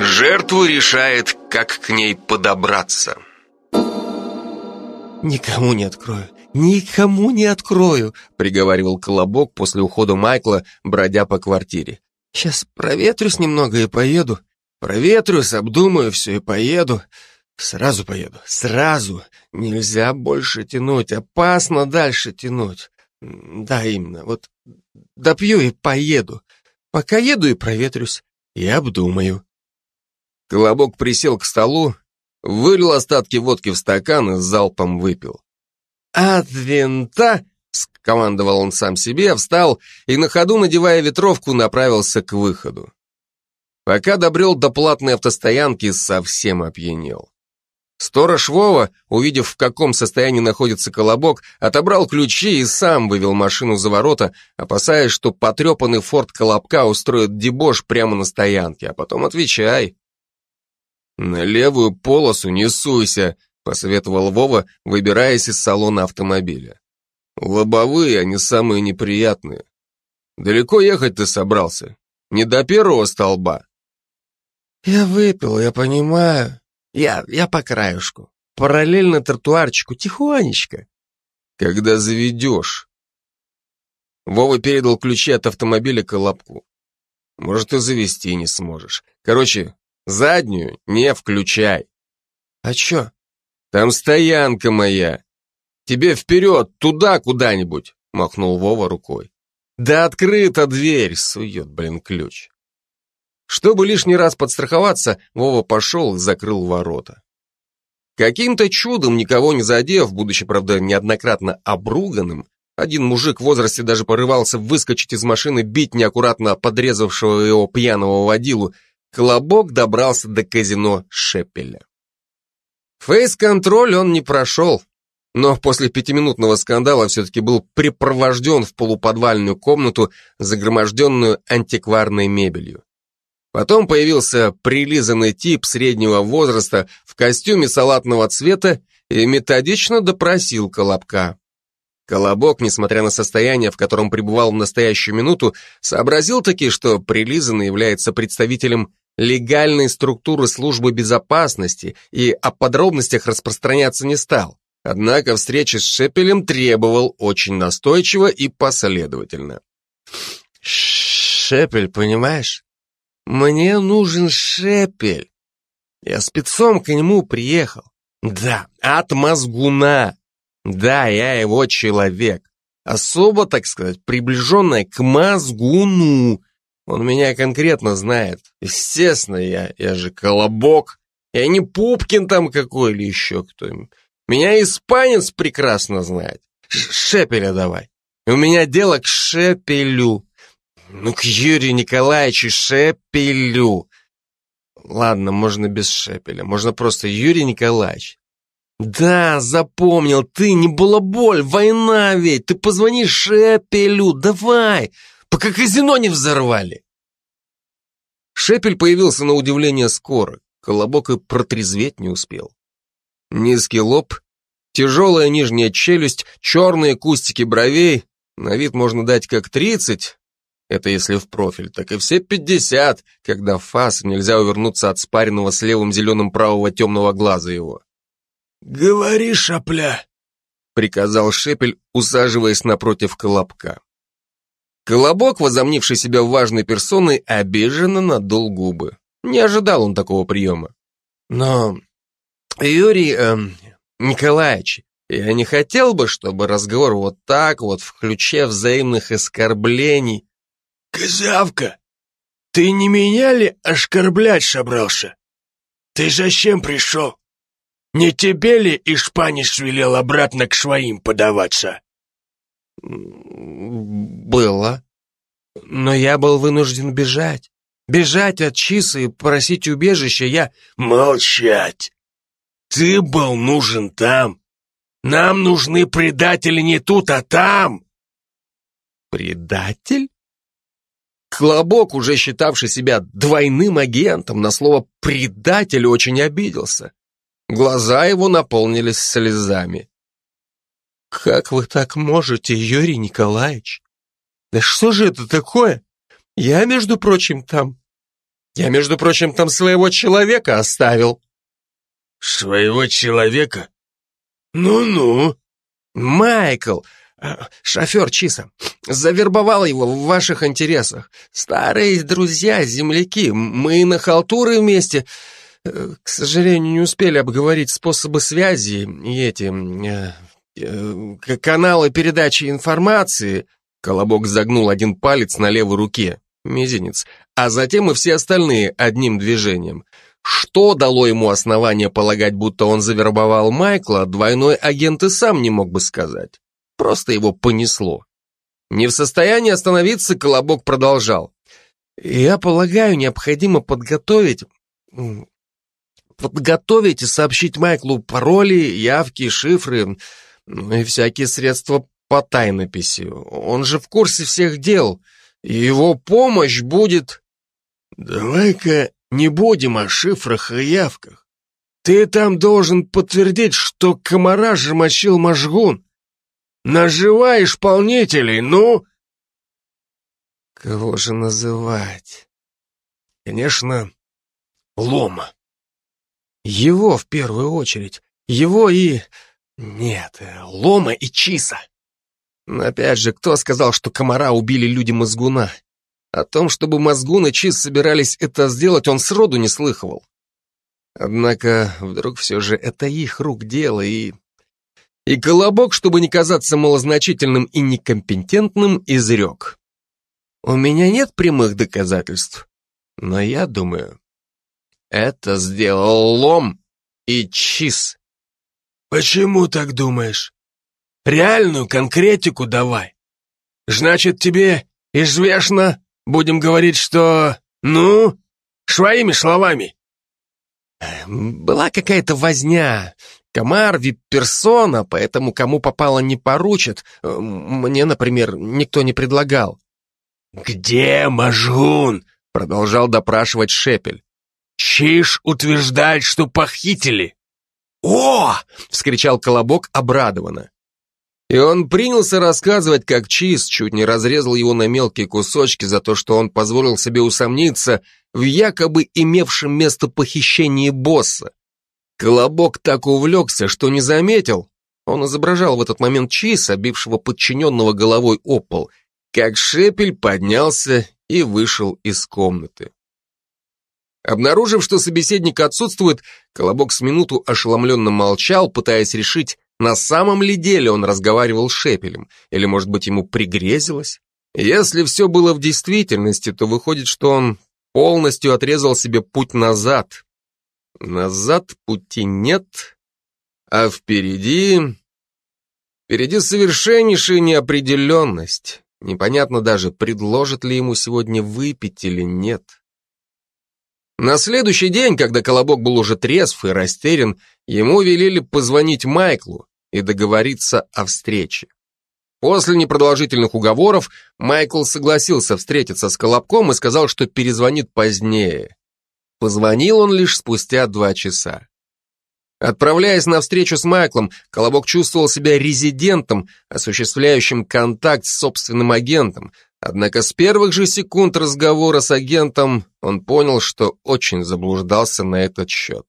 Жертву решает, как к ней подобраться. «Никому не открою, никому не открою», приговаривал Колобок после ухода Майкла, бродя по квартире. «Сейчас проветрюсь немного и поеду. Проветрюсь, обдумаю все и поеду. Сразу поеду, сразу. Нельзя больше тянуть, опасно дальше тянуть. Да, именно, вот допью и поеду. Пока еду и проветрюсь, и обдумаю». Колобок присел к столу, вылил остатки водки в стакан и залпом выпил. «От винта!» — скомандовал он сам себе, встал и на ходу, надевая ветровку, направился к выходу. Пока добрел до платной автостоянки, совсем опьянел. Сторож Вова, увидев, в каком состоянии находится колобок, отобрал ключи и сам вывел машину за ворота, опасаясь, что потрепанный форт Колобка устроит дебош прямо на стоянке, а потом отвечай. «На левую полосу не суйся», — посоветовал Вова, выбираясь из салона автомобиля. «Лобовые, они самые неприятные. Далеко ехать ты собрался? Не до первого столба?» «Я выпил, я понимаю. Я, я по краюшку. Параллельно тротуарчику, тихонечко». «Когда заведешь?» Вова передал ключи от автомобиля Колобку. «Может, и завести не сможешь. Короче, Заднюю не включай. А чё? Там стоянка моя. Тебе вперед, туда куда-нибудь, махнул Вова рукой. Да открыта дверь, сует, блин, ключ. Чтобы лишний раз подстраховаться, Вова пошел и закрыл ворота. Каким-то чудом, никого не задев, будучи, правда, неоднократно обруганным, один мужик в возрасте даже порывался выскочить из машины, бить неаккуратно подрезавшего его пьяного водилу, Колобок добрался до казино Шепеля. Фейс-контроль он не прошел, но после пятиминутного скандала все-таки был припровожден в полуподвальную комнату, загроможденную антикварной мебелью. Потом появился прилизанный тип среднего возраста в костюме салатного цвета и методично допросил Колобка. Колобок, несмотря на состояние, в котором пребывал в настоящую минуту, сообразил таки, что прилизанный является представителем легальной структуры службы безопасности и о подробностях распространяться не стал. Однако встречи с Шепелем требовал очень настойчиво и последовательно. «Шепель, понимаешь? Мне нужен Шепель. Я спецом к нему приехал. Да, от мозгуна. Да, я его человек. Особо, так сказать, приближенная к мозгуну. Он меня конкретно знает. Естественно, я, я же Колобок. Я не Пупкин там какой или еще кто. Меня испанец прекрасно знает. Шепеля давай. У меня дело к Шепелю. Ну, к Юрию Николаевичу Шепелю. Ладно, можно без Шепеля. Можно просто Юрий Николаевич. Да, запомнил, ты не балаболь, война ведь. Ты позвони Шепелю, давай пока казино не взорвали. Шепель появился на удивление скоро, Колобок и протрезветь не успел. Низкий лоб, тяжелая нижняя челюсть, черные кустики бровей, на вид можно дать как тридцать, это если в профиль, так и все пятьдесят, когда фас нельзя увернуться от спаренного с левым зеленым правого темного глаза его. «Говори, шапля!» — приказал Шепель, усаживаясь напротив Колобка. Колобок, возомнивший себя важной персоной, обиженно надул губы. Не ожидал он такого приема. Но, Юрий э, Николаевич, я не хотел бы, чтобы разговор вот так вот, в ключе взаимных оскорблений. Козявка, ты не меня ли оскорблять собрался? Ты зачем пришел? Не тебе ли Ишпаниш велел обратно к своим подаваться? Было. Но я был вынужден бежать. Бежать от Чисы и просить убежища я... Молчать! Ты был нужен там. Нам нужны предатели не тут, а там. Предатель? Клобок, уже считавший себя двойным агентом, на слово «предатель» очень обиделся. Глаза его наполнились слезами. «Как вы так можете, Юрий Николаевич? Да что же это такое? Я, между прочим, там Я, между прочим, там своего человека оставил. Своего человека? Ну-ну. Майкл, э, шофер Чиса, завербовал его в ваших интересах. Старые друзья, земляки, мы на халтуры вместе. К сожалению, не успели обговорить способы связи и эти... Э, э, каналы передачи информации. Колобок загнул один палец на левой руке, мизинец, а затем и все остальные одним движением. Что дало ему основание полагать, будто он завербовал Майкла, двойной агент и сам не мог бы сказать. Просто его понесло. Не в состоянии остановиться, Колобок продолжал. «Я полагаю, необходимо подготовить... Подготовить и сообщить Майклу пароли, явки, шифры ну и всякие средства по тайнописи. Он же в курсе всех дел, и его помощь будет...» «Давай-ка не будем о шифрах и явках. Ты там должен подтвердить, что комара же мочил Машгун. Наживай исполнителей, ну!» Кого же называть? Конечно, Лома. Его в первую очередь. Его и... Нет, Лома и Чиса. Но опять же, кто сказал, что комара убили люди Мозгуна? О том, чтобы Мозгун и Чиз собирались это сделать, он сроду не слыхивал. Однако, вдруг все же это их рук дело, и... И Колобок, чтобы не казаться малозначительным и некомпетентным, изрек. У меня нет прямых доказательств, но я думаю, это сделал Лом и Чиз. Почему так думаешь? Реальную конкретику давай. Значит, тебе известно, будем говорить, что... Ну, своими словами. Была какая-то возня. Комар, вип-персона, поэтому кому попало не поручат. Мне, например, никто не предлагал. «Где Мажгун?» — продолжал допрашивать Шепель. «Чиш утверждает, что похитили». «О!» — вскричал Колобок обрадованно. И он принялся рассказывать, как Чиз чуть не разрезал его на мелкие кусочки за то, что он позволил себе усомниться в якобы имевшем место похищении босса. Колобок так увлекся, что не заметил. Он изображал в этот момент Чиса, бившего подчиненного головой о пол, как Шепель поднялся и вышел из комнаты. Обнаружив, что собеседник отсутствует, Колобок с минуту ошеломленно молчал, пытаясь решить, на самом ли деле он разговаривал с Шепелем, или, может быть, ему пригрезилось? Если все было в действительности, то выходит, что он полностью отрезал себе путь назад. Назад пути нет, а впереди... Впереди совершеннейшая неопределенность. Непонятно даже, предложат ли ему сегодня выпить или нет. На следующий день, когда Колобок был уже трезв и растерян, ему велели позвонить Майклу и договориться о встрече. После непродолжительных уговоров Майкл согласился встретиться с Колобком и сказал, что перезвонит позднее. Позвонил он лишь спустя два часа. Отправляясь на встречу с Майклом, Колобок чувствовал себя резидентом, осуществляющим контакт с собственным агентом, Однако с первых же секунд разговора с агентом он понял, что очень заблуждался на этот счет.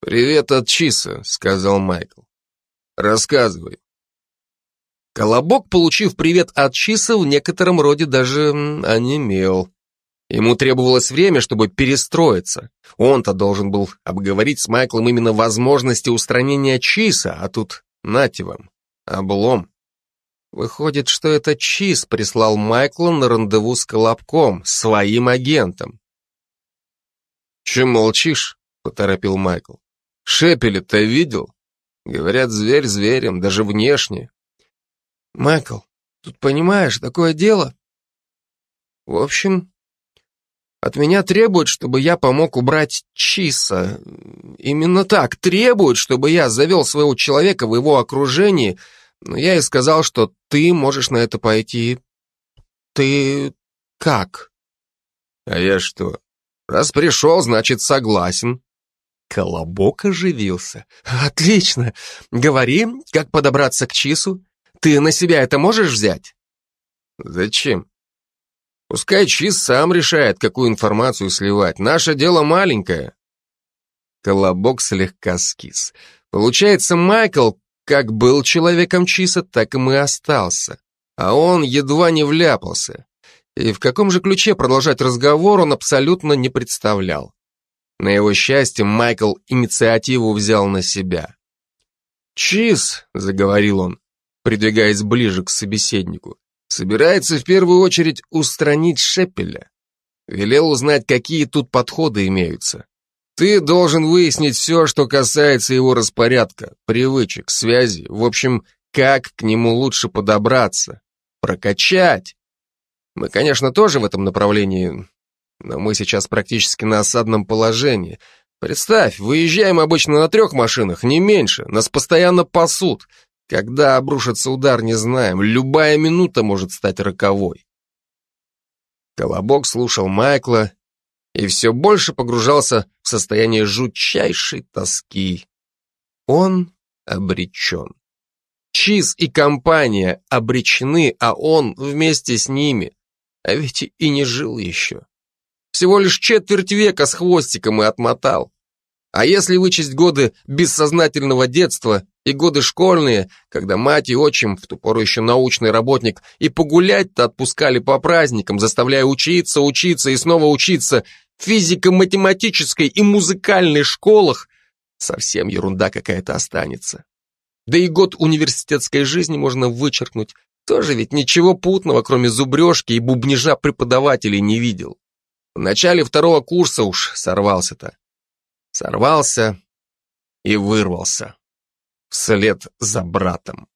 «Привет от Чиса», — сказал Майкл. «Рассказывай». Колобок, получив привет от Чиса, в некотором роде даже онемел. Ему требовалось время, чтобы перестроиться. Он-то должен был обговорить с Майклом именно возможности устранения Чиса, а тут нате вам, облом. Выходит, что это Чиз прислал Майкла на рандеву с Колобком, своим агентом. «Чем молчишь?» — поторопил Майкл. «Шепеля-то видел? Говорят, зверь зверем, даже внешне». «Майкл, тут понимаешь, такое дело...» «В общем, от меня требуют, чтобы я помог убрать Чиса. Именно так, требуют, чтобы я завел своего человека в его окружении, но я и сказал, что ты можешь на это пойти. Ты как? А я что? Раз пришел, значит согласен. Колобок оживился. Отлично. Говори, как подобраться к Чису. Ты на себя это можешь взять? Зачем? Пускай Чиз сам решает, какую информацию сливать. Наше дело маленькое. Колобок слегка скис. Получается, Майкл как был человеком Чиса, так и мы остался. А он едва не вляпался. И в каком же ключе продолжать разговор он абсолютно не представлял. На его счастье, Майкл инициативу взял на себя. «Чиз», — заговорил он, придвигаясь ближе к собеседнику, собирается в первую очередь устранить Шеппеля. Велел узнать, какие тут подходы имеются. Ты должен выяснить все, что касается его распорядка, привычек, связи, в общем, как к нему лучше подобраться, прокачать. Мы, конечно, тоже в этом направлении, но мы сейчас практически на осадном положении. Представь, выезжаем обычно на трех машинах, не меньше, нас постоянно пасут. Когда обрушится удар, не знаем, любая минута может стать роковой. Колобок слушал Майкла и все больше погружался в состояние жутчайшей тоски. Он обречен. Чиз и компания обречены, а он вместе с ними. А ведь и не жил еще. Всего лишь четверть века с хвостиком и отмотал. А если вычесть годы бессознательного детства и годы школьные, когда мать и отчим, в ту пору еще научный работник, и погулять-то отпускали по праздникам, заставляя учиться, учиться и снова учиться, физико-математической и музыкальной школах, совсем ерунда какая-то останется. Да и год университетской жизни можно вычеркнуть, тоже ведь ничего путного, кроме зубрежки и бубнижа преподавателей не видел. В начале второго курса уж сорвался-то. Сорвался и вырвался вслед за братом.